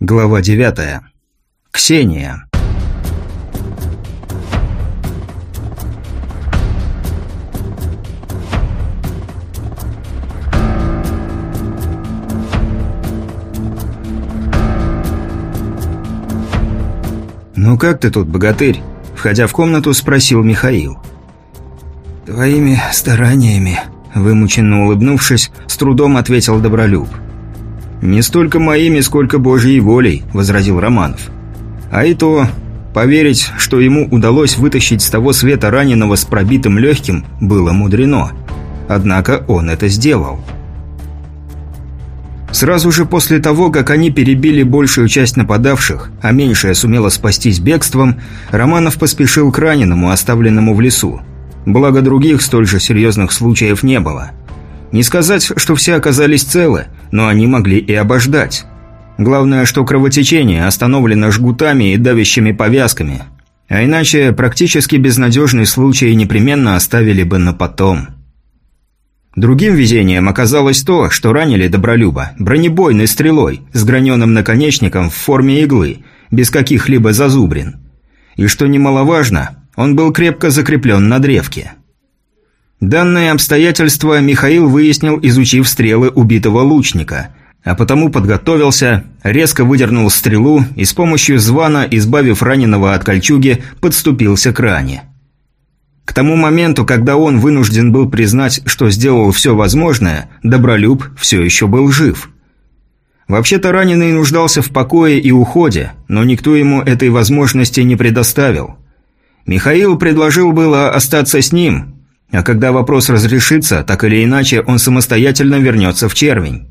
Глава 9. Ксения. «Ну как ты тут, богатырь?» Входя в комнату, спросил Михаил. «Твоими стараниями», – вымученно улыбнувшись, с трудом ответил Добролюб. «Добролюб». «Не столько моими, сколько Божьей волей», – возразил Романов. «А и то, поверить, что ему удалось вытащить с того света раненого с пробитым легким, было мудрено. Однако он это сделал». Сразу же после того, как они перебили большую часть нападавших, а меньшая сумела спастись бегством, Романов поспешил к раненому, оставленному в лесу. Благо других столь же серьезных случаев не было – не сказать, что все оказались целы, но они могли и обождать. Главное, что кровотечение остановлено жгутами и давящими повязками. А иначе практически безнадежный случай непременно оставили бы на потом. Другим везением оказалось то, что ранили Добролюба бронебойной стрелой с граненым наконечником в форме иглы, без каких-либо зазубрин. И что немаловажно, он был крепко закреплен на древке. Данное обстоятельство Михаил выяснил, изучив стрелы убитого лучника, а потому подготовился, резко выдернул стрелу и с помощью звана, избавив раненого от кольчуги, подступился к ране. К тому моменту, когда он вынужден был признать, что сделал все возможное, Добролюб все еще был жив. Вообще-то раненый нуждался в покое и уходе, но никто ему этой возможности не предоставил. Михаил предложил было остаться с ним, а когда вопрос разрешится, так или иначе он самостоятельно вернется в червень.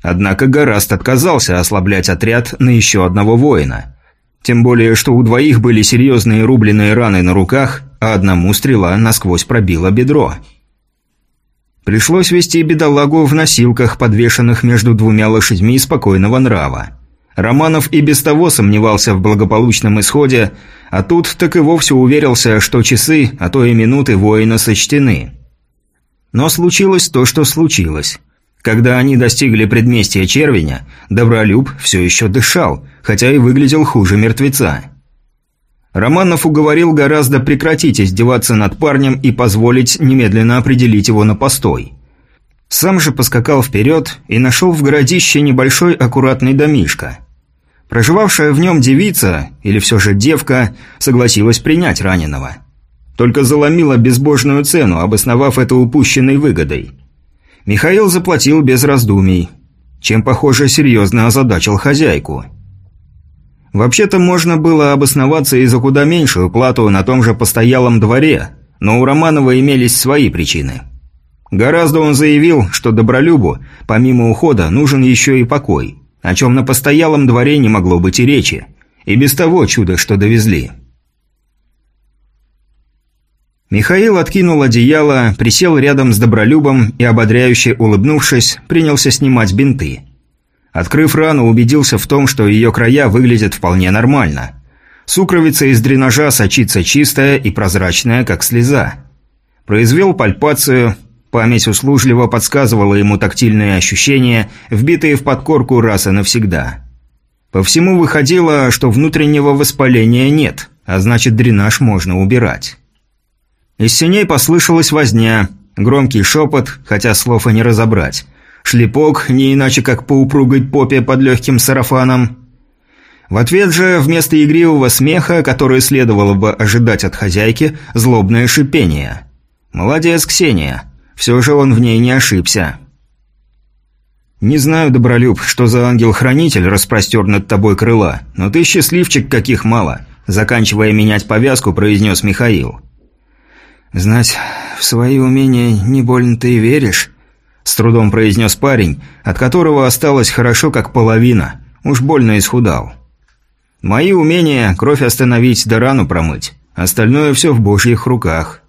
Однако Гораст отказался ослаблять отряд на еще одного воина. Тем более, что у двоих были серьезные рубленые раны на руках, а одному стрела насквозь пробила бедро. Пришлось вести бедолагу в носилках, подвешенных между двумя лошадьми спокойного нрава. Романов и без того сомневался в благополучном исходе, а тут так и вовсе уверился, что часы, а то и минуты воина сочтены. Но случилось то, что случилось. Когда они достигли предместья Червеня, Добролюб все еще дышал, хотя и выглядел хуже мертвеца. Романов уговорил гораздо прекратить издеваться над парнем и позволить немедленно определить его на постой. Сам же поскакал вперед и нашел в городище небольшой аккуратный домишко – Проживавшая в нем девица, или все же девка, согласилась принять раненого. Только заломила безбожную цену, обосновав это упущенной выгодой. Михаил заплатил без раздумий, чем, похоже, серьезно озадачил хозяйку. Вообще-то можно было обосноваться и за куда меньшую плату на том же постоялом дворе, но у Романова имелись свои причины. Гораздо он заявил, что Добролюбу, помимо ухода, нужен еще и покой – о чем на постоялом дворе не могло быть и речи. И без того чудо, что довезли. Михаил откинул одеяло, присел рядом с Добролюбом и, ободряюще улыбнувшись, принялся снимать бинты. Открыв рану, убедился в том, что ее края выглядят вполне нормально. Сукровица из дренажа сочится чистая и прозрачная, как слеза. Произвел пальпацию, Память услужливо подсказывала ему тактильные ощущения, вбитые в подкорку раз и навсегда. По всему выходило, что внутреннего воспаления нет, а значит дренаж можно убирать. Из синей послышалась возня, громкий шепот, хотя слов и не разобрать. Шлепок, не иначе как по упругой попе под легким сарафаном. В ответ же, вместо игривого смеха, который следовало бы ожидать от хозяйки, злобное шипение. «Молодец, Ксения!» Все же он в ней не ошибся. «Не знаю, Добролюб, что за ангел-хранитель распростер над тобой крыла, но ты счастливчик, каких мало», заканчивая менять повязку, произнес Михаил. «Знать, в свои умения не больно ты веришь?» С трудом произнес парень, от которого осталось хорошо как половина, уж больно исхудал. «Мои умения – кровь остановить да рану промыть, остальное все в божьих руках».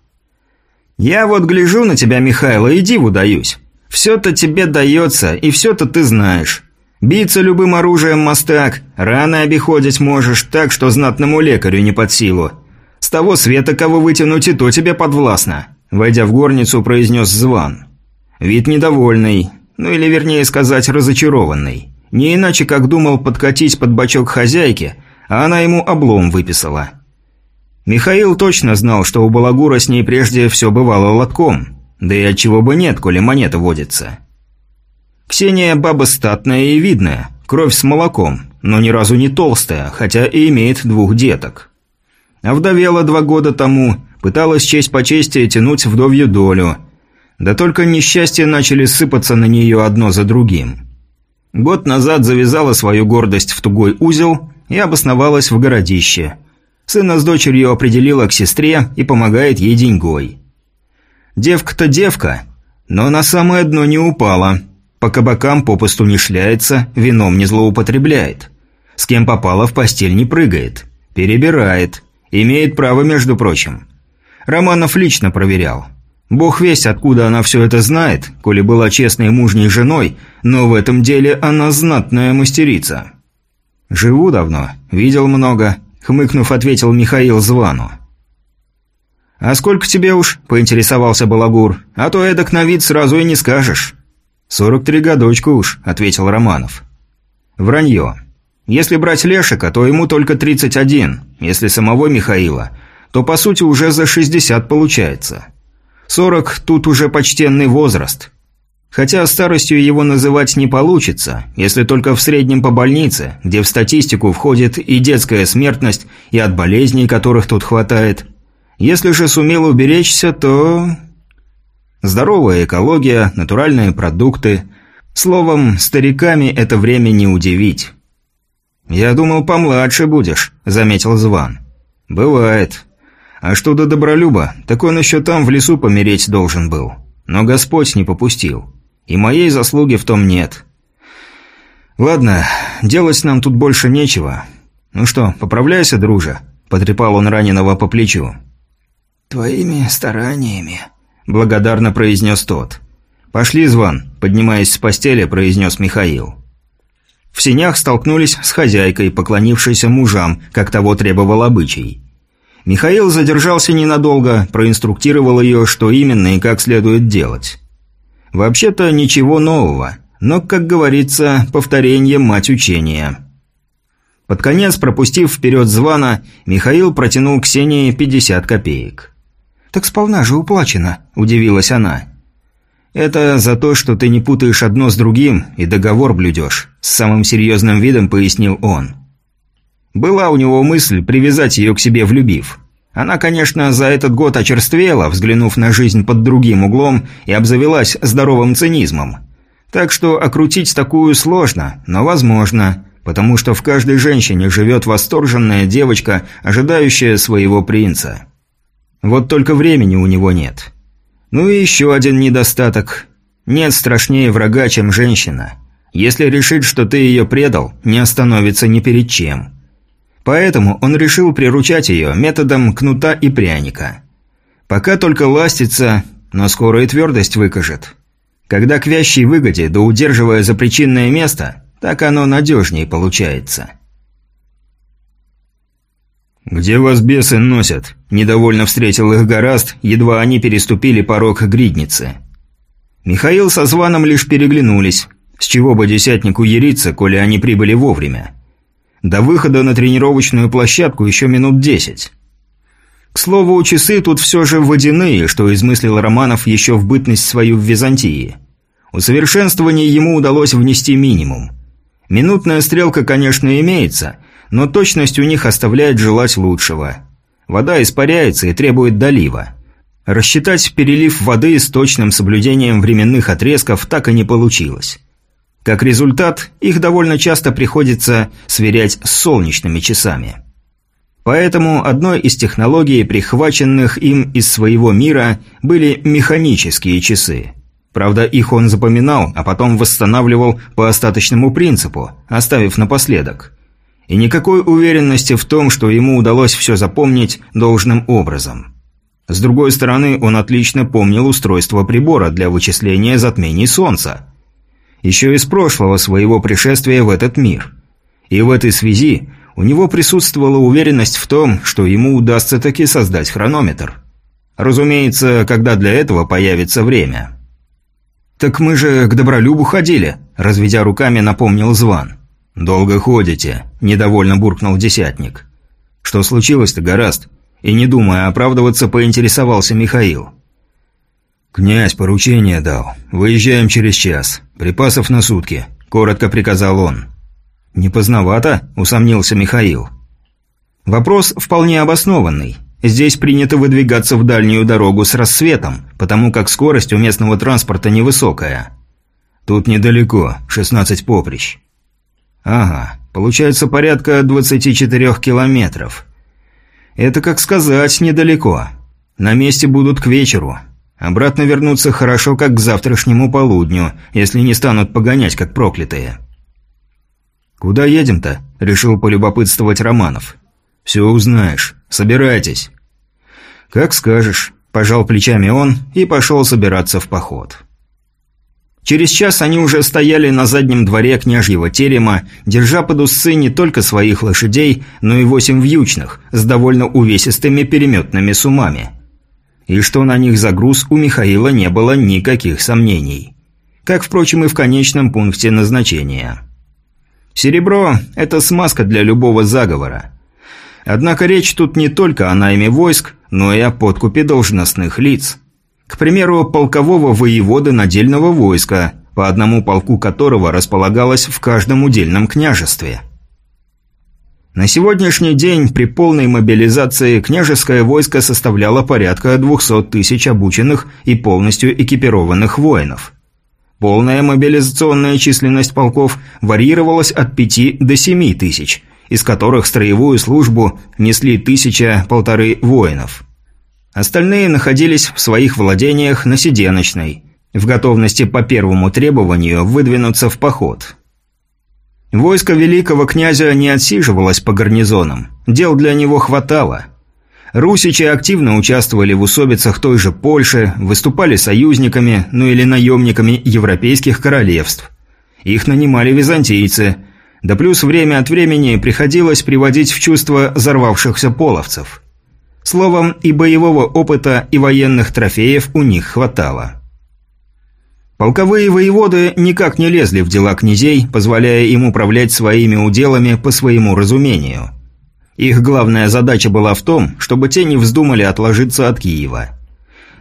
«Я вот гляжу на тебя, Михайло, и диву даюсь. Все-то тебе дается, и все-то ты знаешь. Биться любым оружием мастак, раны обиходить можешь так, что знатному лекарю не под силу. С того света кого вытянуть и то тебе подвластно», – войдя в горницу, произнес Зван. Вид недовольный, ну или вернее сказать разочарованный. Не иначе, как думал подкатить под бочок хозяйки, а она ему облом выписала. Михаил точно знал, что у Балагура с ней прежде все бывало лотком. Да и отчего бы нет, коли монета водится. Ксения баба статная и видная, кровь с молоком, но ни разу не толстая, хотя и имеет двух деток. Овдовела два года тому, пыталась честь по чести тянуть вдовью долю. Да только несчастья начали сыпаться на нее одно за другим. Год назад завязала свою гордость в тугой узел и обосновалась в городище. Сына с дочерью определила к сестре и помогает ей деньгой. Девка-то девка, но на самое дно не упала. По кабакам попусту не шляется, вином не злоупотребляет. С кем попало в постель не прыгает. Перебирает. Имеет право, между прочим. Романов лично проверял. Бог весть, откуда она все это знает, коли была честной мужней женой, но в этом деле она знатная мастерица. «Живу давно, видел много», — хмыкнув, ответил Михаил Звану. «А сколько тебе уж?» – поинтересовался Балагур. «А то эдак на вид сразу и не скажешь». «Сорок три годочка уж», – ответил Романов. «Вранье. Если брать Лешика, то ему только тридцать один. Если самого Михаила, то по сути уже за шестьдесят получается. Сорок – тут уже почтенный возраст. Хотя старостью его называть не получится, если только в среднем по больнице, где в статистику входит и детская смертность, и от болезней, которых тут хватает – если же сумел уберечься, то... Здоровая экология, натуральные продукты. Словом, стариками это время не удивить. «Я думал, помладше будешь», — заметил Зван. «Бывает. А что до Добролюба, так он еще там в лесу помереть должен был. Но Господь не попустил. И моей заслуги в том нет. Ладно, делать нам тут больше нечего. Ну что, поправляйся, друже», — потрепал он раненого по плечу. «Твоими стараниями», – благодарно произнес тот. «Пошли, Зван», – поднимаясь с постели, произнес Михаил. В синях столкнулись с хозяйкой, поклонившейся мужам, как того требовал обычай. Михаил задержался ненадолго, проинструктировал ее, что именно и как следует делать. Вообще-то ничего нового, но, как говорится, повторение – мать учения. Под конец, пропустив вперед звана, Михаил протянул Ксении 50 копеек. «Так сполна же уплачено», – удивилась она. «Это за то, что ты не путаешь одно с другим и договор блюдешь», – с самым серьезным видом пояснил он. Была у него мысль привязать ее к себе влюбив. Она, конечно, за этот год очерствела, взглянув на жизнь под другим углом и обзавелась здоровым цинизмом. Так что окрутить такую сложно, но возможно, потому что в каждой женщине живет восторженная девочка, ожидающая своего принца. Вот только времени у него нет. Ну и еще один недостаток. Нет страшнее врага, чем женщина. Если решит, что ты ее предал, не остановится ни перед чем. Поэтому он решил приручать ее методом кнута и пряника. Пока только ластится, но скоро и твердость выкажет. Когда к вящей выгоде, да удерживая за причинное место, так оно надежнее получается. «Где вас бесы носят?» – недовольно встретил их Гораст, едва они переступили порог гридницы. Михаил со Званом лишь переглянулись. С чего бы десятнику яриться, коли они прибыли вовремя? До выхода на тренировочную площадку еще минут десять. К слову, часы тут все же водяные, что измыслил Романов еще в бытность свою в Византии. Усовершенствование ему удалось внести минимум. Минутная стрелка, конечно, имеется – но точность у них оставляет желать лучшего. Вода испаряется и требует долива. Рассчитать перелив воды с точным соблюдением временных отрезков так и не получилось. Как результат, их довольно часто приходится сверять с солнечными часами. Поэтому одной из технологий, прихваченных им из своего мира, были механические часы. Правда, их он запоминал, а потом восстанавливал по остаточному принципу, оставив напоследок – и никакой уверенности в том, что ему удалось все запомнить должным образом. С другой стороны, он отлично помнил устройство прибора для вычисления затмений Солнца. Еще из прошлого своего пришествия в этот мир. И в этой связи у него присутствовала уверенность в том, что ему удастся таки создать хронометр. Разумеется, когда для этого появится время. «Так мы же к Добролюбу ходили», – разведя руками, напомнил Зван. «Долго ходите», – недовольно буркнул Десятник. «Что случилось-то, Гораст?» И не думая оправдываться, поинтересовался Михаил. «Князь поручение дал. Выезжаем через час. Припасов на сутки», – коротко приказал он. «Не поздновато?» – усомнился Михаил. Вопрос вполне обоснованный. Здесь принято выдвигаться в дальнюю дорогу с рассветом, потому как скорость у местного транспорта невысокая. Тут недалеко, 16 поприщ. Ага, получается порядка 24 километров. Это, как сказать, недалеко. На месте будут к вечеру. Обратно вернуться хорошо, как к завтрашнему полудню, если не станут погонять, как проклятые. «Куда едем-то?» – решил полюбопытствовать Романов. «Все узнаешь. Собирайтесь». «Как скажешь», – пожал плечами он и пошел собираться в поход. Через час они уже стояли на заднем дворе княжьего терема, держа под усы не только своих лошадей, но и восемь вьючных, с довольно увесистыми переметными сумами. И что на них загруз, у Михаила не было никаких сомнений. Как, впрочем, и в конечном пункте назначения. Серебро – это смазка для любого заговора. Однако речь тут не только о найме войск, но и о подкупе должностных лиц. К примеру, полкового воеводы надельного войска, по одному полку которого располагалось в каждом удельном княжестве. На сегодняшний день при полной мобилизации княжеское войско составляло порядка 200 тысяч обученных и полностью экипированных воинов. Полная мобилизационная численность полков варьировалась от 5 до 7 тысяч – из которых строевую службу несли тысяча-полторы воинов. Остальные находились в своих владениях на Сиденочной, в готовности по первому требованию выдвинуться в поход. Войско великого князя не отсиживалось по гарнизонам, дел для него хватало. Русичи активно участвовали в усобицах той же Польши, выступали союзниками, ну или наемниками европейских королевств. Их нанимали византийцы – да плюс время от времени приходилось приводить в чувство взорвавшихся половцев. Словом, и боевого опыта, и военных трофеев у них хватало. Полковые воеводы никак не лезли в дела князей, позволяя им управлять своими уделами по своему разумению. Их главная задача была в том, чтобы те не вздумали отложиться от Киева.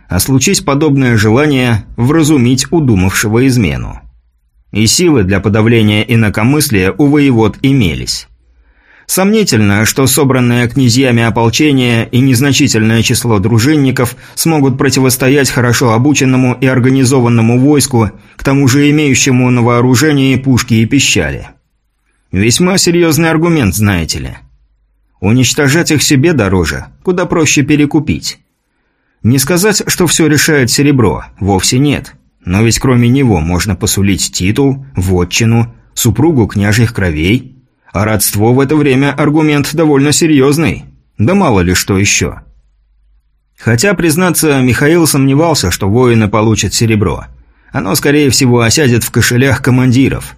А случись подобное желание вразумить удумавшего измену. И силы для подавления инакомыслия у воевод имелись. Сомнительно, что собранное князьями ополчение и незначительное число дружинников смогут противостоять хорошо обученному и организованному войску, к тому же имеющему на вооружении пушки и пищали. Весьма серьезный аргумент, знаете ли. Уничтожать их себе дороже, куда проще перекупить. Не сказать, что все решает серебро, вовсе нет. Но ведь кроме него можно посулить титул, вотчину, супругу княжьих кровей. А родство в это время аргумент довольно серьезный. Да мало ли что еще. Хотя, признаться, Михаил сомневался, что воины получат серебро. Оно, скорее всего, осядет в кошелях командиров.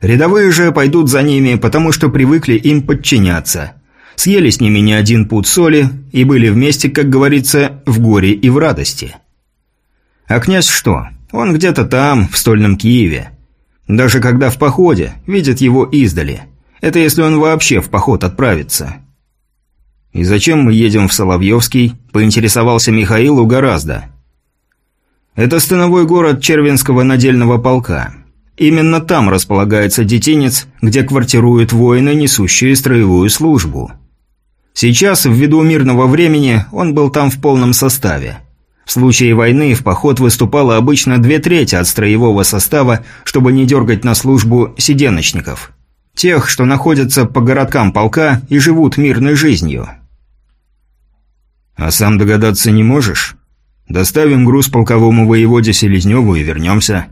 Рядовые же пойдут за ними, потому что привыкли им подчиняться. Съели с ними не один пуд соли и были вместе, как говорится, в горе и в радости. А князь что? Он где-то там, в стольном Киеве. Даже когда в походе, видят его издали. Это если он вообще в поход отправится. «И зачем мы едем в Соловьевский?» – поинтересовался Михаил у гораздо. «Это становой город Червинского надельного полка. Именно там располагается детинец, где квартируют воины, несущие строевую службу. Сейчас, ввиду мирного времени, он был там в полном составе. В случае войны в поход выступало обычно две трети от строевого состава, чтобы не дергать на службу сиденочников. Тех, что находятся по городкам полка и живут мирной жизнью. «А сам догадаться не можешь? Доставим груз полковому воеводе Селезневу и вернемся».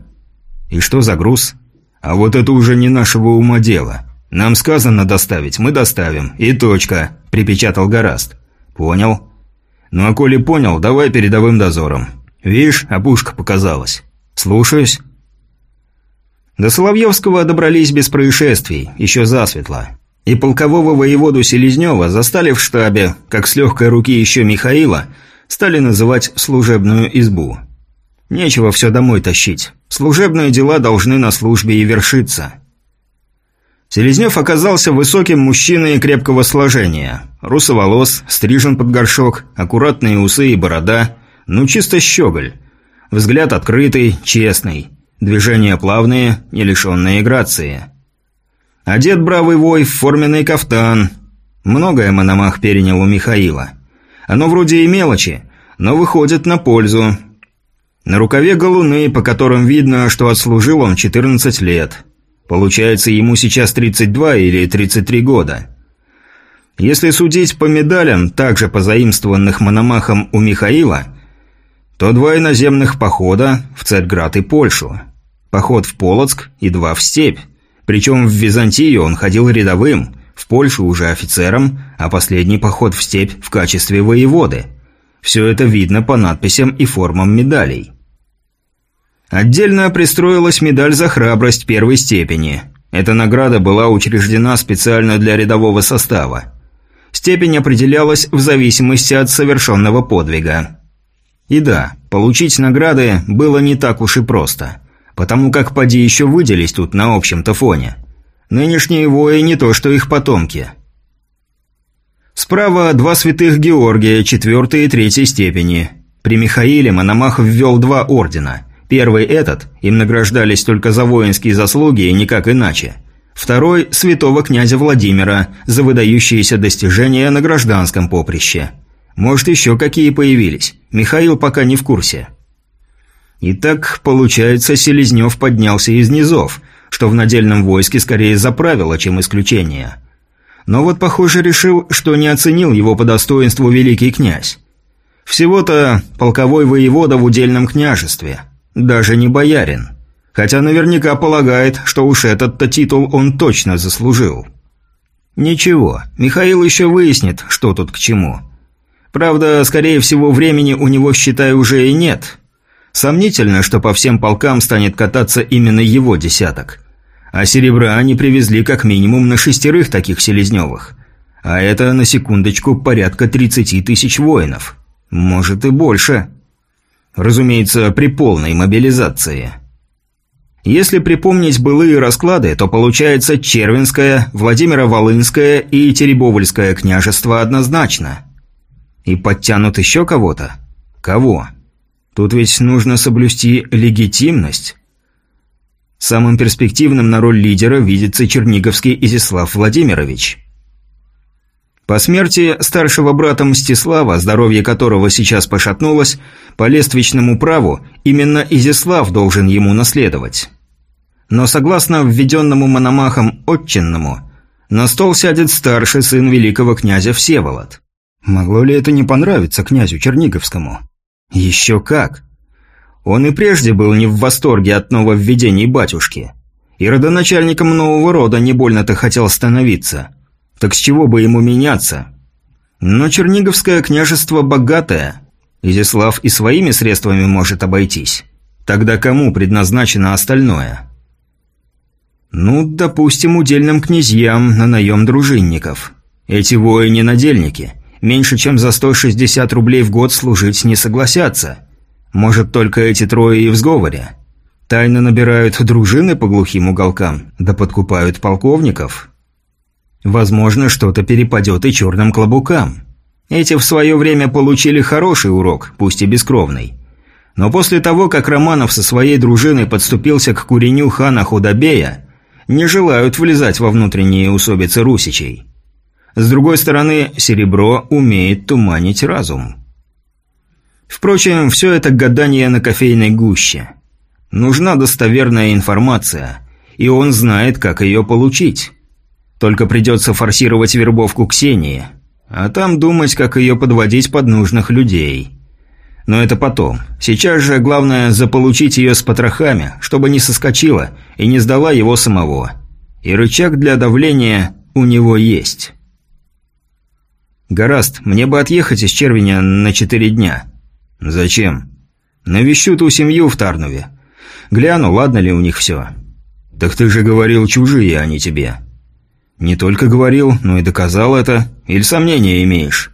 «И что за груз?» «А вот это уже не нашего ума дело. Нам сказано доставить, мы доставим. И точка», – припечатал Гораст. «Понял». «Ну а коли понял, давай передовым дозором. Видишь, опушка показалась. Слушаюсь». До Соловьевского добрались без происшествий, еще засветло. И полкового воеводу Селезнева застали в штабе, как с легкой руки еще Михаила, стали называть «служебную избу». Нечего все домой тащить. Служебные дела должны на службе и вершиться. Селезнев оказался высоким мужчиной крепкого сложения. Русоволос, стрижен под горшок, аккуратные усы и борода. Ну, чисто щеголь. Взгляд открытый, честный. Движения плавные, не лишенные грации. Одет бравый вой в форменный кафтан. Многое Мономах перенял у Михаила. Оно вроде и мелочи, но выходит на пользу. На рукаве галуны, по которым видно, что отслужил он 14 лет. Получается, ему сейчас 32 или 33 года. Если судить по медалям, также позаимствованных Мономахом у Михаила, то два иноземных похода в Царьград и Польшу. Поход в Полоцк и два в степь. Причем в Византию он ходил рядовым, в Польшу уже офицером, а последний поход в степь в качестве воеводы. Все это видно по надписям и формам медалей. Отдельно пристроилась медаль за храбрость первой степени. Эта награда была учреждена специально для рядового состава. Степень определялась в зависимости от совершенного подвига. И да, получить награды было не так уж и просто, потому как поди еще выделись тут на общем-то фоне. Нынешние вои не то что их потомки. Справа два святых Георгия, четвертой и третьей степени. При Михаиле Мономах ввел два ордена – Первый этот, им награждались только за воинские заслуги и никак иначе. Второй – святого князя Владимира за выдающиеся достижения на гражданском поприще. Может, еще какие появились. Михаил пока не в курсе. Итак, получается, Селезнев поднялся из низов, что в надельном войске скорее за правило, чем исключение. Но вот, похоже, решил, что не оценил его по достоинству великий князь. Всего-то полковой воевода в удельном княжестве – даже не боярин. Хотя наверняка полагает, что уж этот-то титул он точно заслужил. Ничего, Михаил еще выяснит, что тут к чему. Правда, скорее всего, времени у него, считай, уже и нет. Сомнительно, что по всем полкам станет кататься именно его десяток. А серебра они привезли как минимум на шестерых таких селезневых. А это, на секундочку, порядка 30 тысяч воинов. Может и больше. Разумеется, при полной мобилизации. Если припомнить былые расклады, то получается Червинское, Владимиро-Волынское и Теребовольское княжество однозначно. И подтянут еще кого-то? Кого? Тут ведь нужно соблюсти легитимность. Самым перспективным на роль лидера видится Черниговский Изяслав Владимирович. По смерти старшего брата Мстислава, здоровье которого сейчас пошатнулось, по лествичному праву именно Изяслав должен ему наследовать. Но согласно введенному Мономахом отчинному, на стол сядет старший сын великого князя Всеволод. Могло ли это не понравиться князю Черниговскому? Еще как! Он и прежде был не в восторге от нововведений батюшки. И родоначальником нового рода не больно-то хотел становиться – так с чего бы ему меняться? Но Черниговское княжество богатое. Изяслав и своими средствами может обойтись. Тогда кому предназначено остальное? Ну, допустим, удельным князьям на наем дружинников. Эти воины-надельники. Меньше чем за 160 рублей в год служить не согласятся. Может, только эти трое и в сговоре. Тайно набирают дружины по глухим уголкам, да подкупают полковников. Возможно, что-то перепадет и черным клобукам. Эти в свое время получили хороший урок, пусть и бескровный. Но после того, как Романов со своей дружиной подступился к куреню хана Худобея, не желают влезать во внутренние усобицы русичей. С другой стороны, серебро умеет туманить разум. Впрочем, все это гадание на кофейной гуще. Нужна достоверная информация, и он знает, как ее получить. Только придется форсировать вербовку Ксении, а там думать, как ее подводить под нужных людей. Но это потом. Сейчас же главное заполучить ее с потрохами, чтобы не соскочила и не сдала его самого. И рычаг для давления у него есть. «Гораст, мне бы отъехать из Червеня на четыре дня». «Зачем?» «Навещу ту семью в Тарнове. Гляну, ладно ли у них все». «Так ты же говорил, чужие они тебе». «Не только говорил, но и доказал это. Или сомнения имеешь?»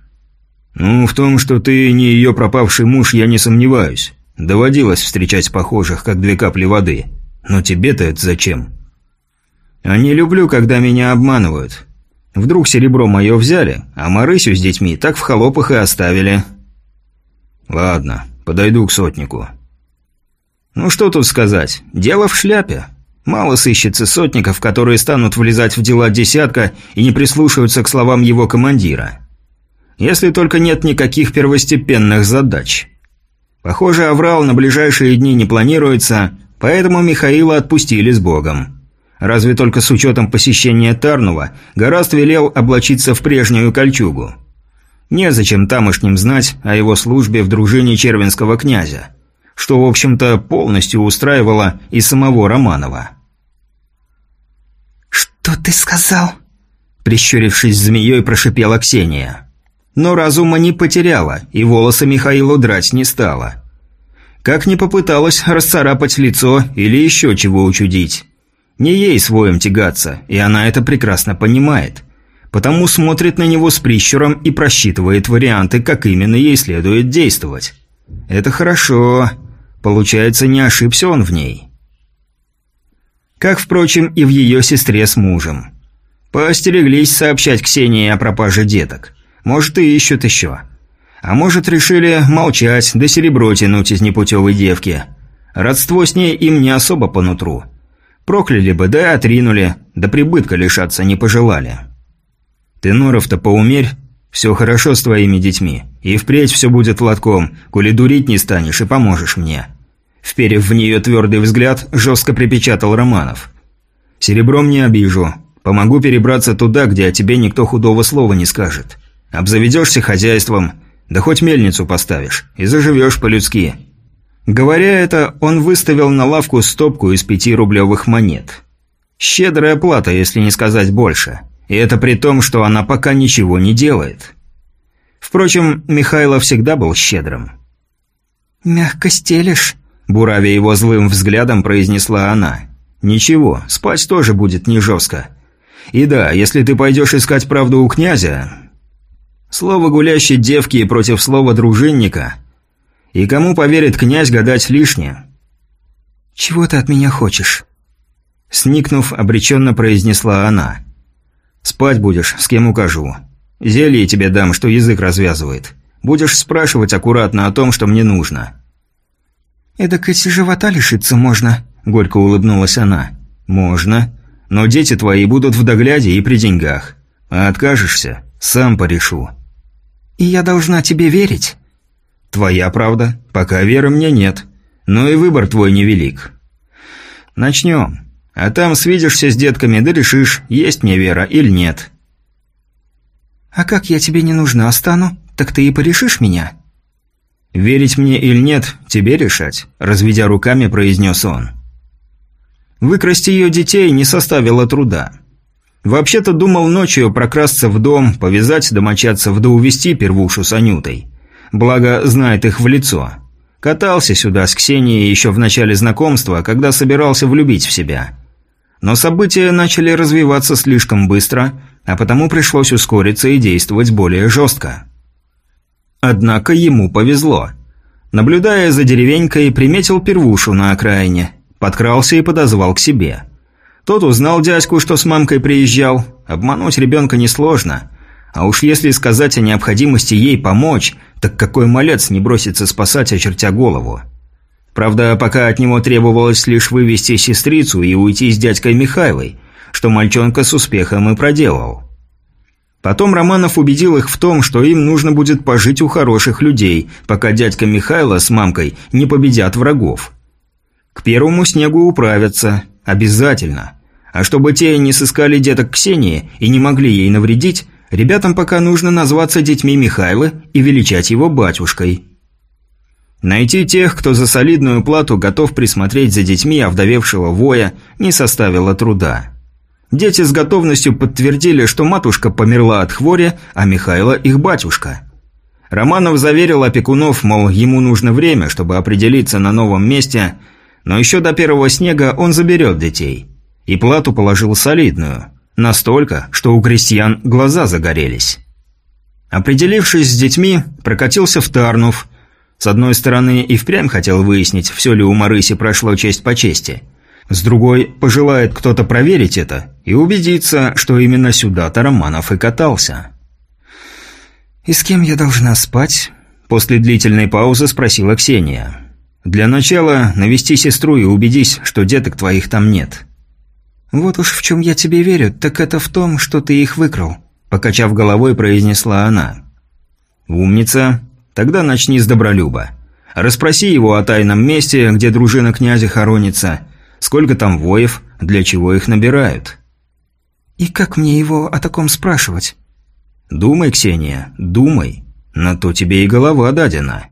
«Ну, в том, что ты не ее пропавший муж, я не сомневаюсь. Доводилось встречать похожих, как две капли воды. Но тебе-то это зачем? А не люблю, когда меня обманывают. Вдруг серебро мое взяли, а Марысю с детьми так в холопах и оставили. Ладно, подойду к сотнику. Ну что тут сказать, дело в шляпе. Мало сыщется сотников, которые станут влезать в дела десятка и не прислушиваются к словам его командира. Если только нет никаких первостепенных задач. Похоже, аврал на ближайшие дни не планируется, поэтому Михаила отпустили с Богом. Разве только с учетом посещения Тарнова, Гораст велел облачиться в прежнюю кольчугу. Незачем тамошним знать о его службе в дружине червенского князя, что, в общем-то, полностью устраивало и самого Романова. «Что ты сказал?» Прищурившись змеей, прошипела Ксения. Но разума не потеряла, и волосы Михаилу драть не стала. Как не попыталась расцарапать лицо или еще чего учудить. Не ей своим тягаться, и она это прекрасно понимает. Потому смотрит на него с прищуром и просчитывает варианты, как именно ей следует действовать. Это хорошо. Получается, не ошибся он в ней. Как, впрочем, и в ее сестре с мужем. Поостереглись сообщать Ксении о пропаже деток. Может, и ищут еще. А может, решили молчать, да серебро тянуть из непутевой девки. Родство с ней им не особо по нутру. Прокляли бы, да отринули, да прибытка лишаться не пожелали. Ты, Норов-то, поумерь. Все хорошо с твоими детьми. И впредь все будет лотком, коли дурить не станешь и поможешь мне. Вперев в нее твердый взгляд, жестко припечатал Романов. Серебром не обижу. Помогу перебраться туда, где о тебе никто худого слова не скажет. Обзаведешься хозяйством, да хоть мельницу поставишь, и заживешь по-людски. Говоря это, он выставил на лавку стопку из пяти рублевых монет. Щедрая плата, если не сказать больше. И это при том, что она пока ничего не делает. Впрочем, Михайло всегда был щедрым. «Мягко стелишь», – буравя его злым взглядом, произнесла она. «Ничего, спать тоже будет не жестко. И да, если ты пойдешь искать правду у князя...» Слово гулящей девки против слова дружинника и кому поверит князь, гадать лишнее. «Чего ты от меня хочешь?» Сникнув, обреченно произнесла она. «Спать будешь, с кем укажу. Зелье тебе дам, что язык развязывает. Будешь спрашивать аккуратно о том, что мне нужно». «Эдак и живота лишиться можно», — горько улыбнулась она. «Можно. Но дети твои будут в догляде и при деньгах. А откажешься, сам порешу». «И я должна тебе верить?» «Твоя правда. Пока веры мне нет. Но и выбор твой невелик. Начнем. А там свидишься с детками, да решишь, есть мне вера или нет». «А как я тебе не нужна стану, так ты и порешишь меня?» «Верить мне или нет, тебе решать», – разведя руками, произнес он. Выкрасть ее детей не составило труда. Вообще-то думал ночью прокрасться в дом, повязать домочадцев да увести первушу с Анютой благо знает их в лицо. Катался сюда с Ксенией еще в начале знакомства, когда собирался влюбить в себя. Но события начали развиваться слишком быстро, а потому пришлось ускориться и действовать более жестко. Однако ему повезло. Наблюдая за деревенькой, приметил первушу на окраине, подкрался и подозвал к себе. Тот узнал дядьку, что с мамкой приезжал. Обмануть ребенка несложно. А уж если сказать о необходимости ей помочь, так какой малец не бросится спасать, очертя голову? Правда, пока от него требовалось лишь вывести сестрицу и уйти с дядькой Михайлой, что мальчонка с успехом и проделал. Потом Романов убедил их в том, что им нужно будет пожить у хороших людей, пока дядька Михайло с мамкой не победят врагов. К первому снегу управятся. Обязательно. А чтобы те не сыскали деток Ксении и не могли ей навредить, Ребятам пока нужно назваться детьми Михайла и величать его батюшкой. Найти тех, кто за солидную плату готов присмотреть за детьми овдовевшего воя, не составило труда. Дети с готовностью подтвердили, что матушка померла от хвори, а Михайло их батюшка. Романов заверил опекунов, мол, ему нужно время, чтобы определиться на новом месте, но еще до первого снега он заберет детей. И плату положил солидную – Настолько, что у крестьян глаза загорелись. Определившись с детьми, прокатился в Тарнув. С одной стороны, и впрямь хотел выяснить, все ли у Марыси прошло честь по чести. С другой, пожелает кто-то проверить это и убедиться, что именно сюда-то Романов и катался. «И с кем я должна спать?» После длительной паузы спросила Ксения. «Для начала навести сестру и убедись, что деток твоих там нет». «Вот уж в чем я тебе верю, так это в том, что ты их выкрал», покачав головой, произнесла она. «Умница. Тогда начни с Добролюба. Расспроси его о тайном месте, где дружина князя хоронится, сколько там воев, для чего их набирают». «И как мне его о таком спрашивать?» «Думай, Ксения, думай. На то тебе и голова дадена».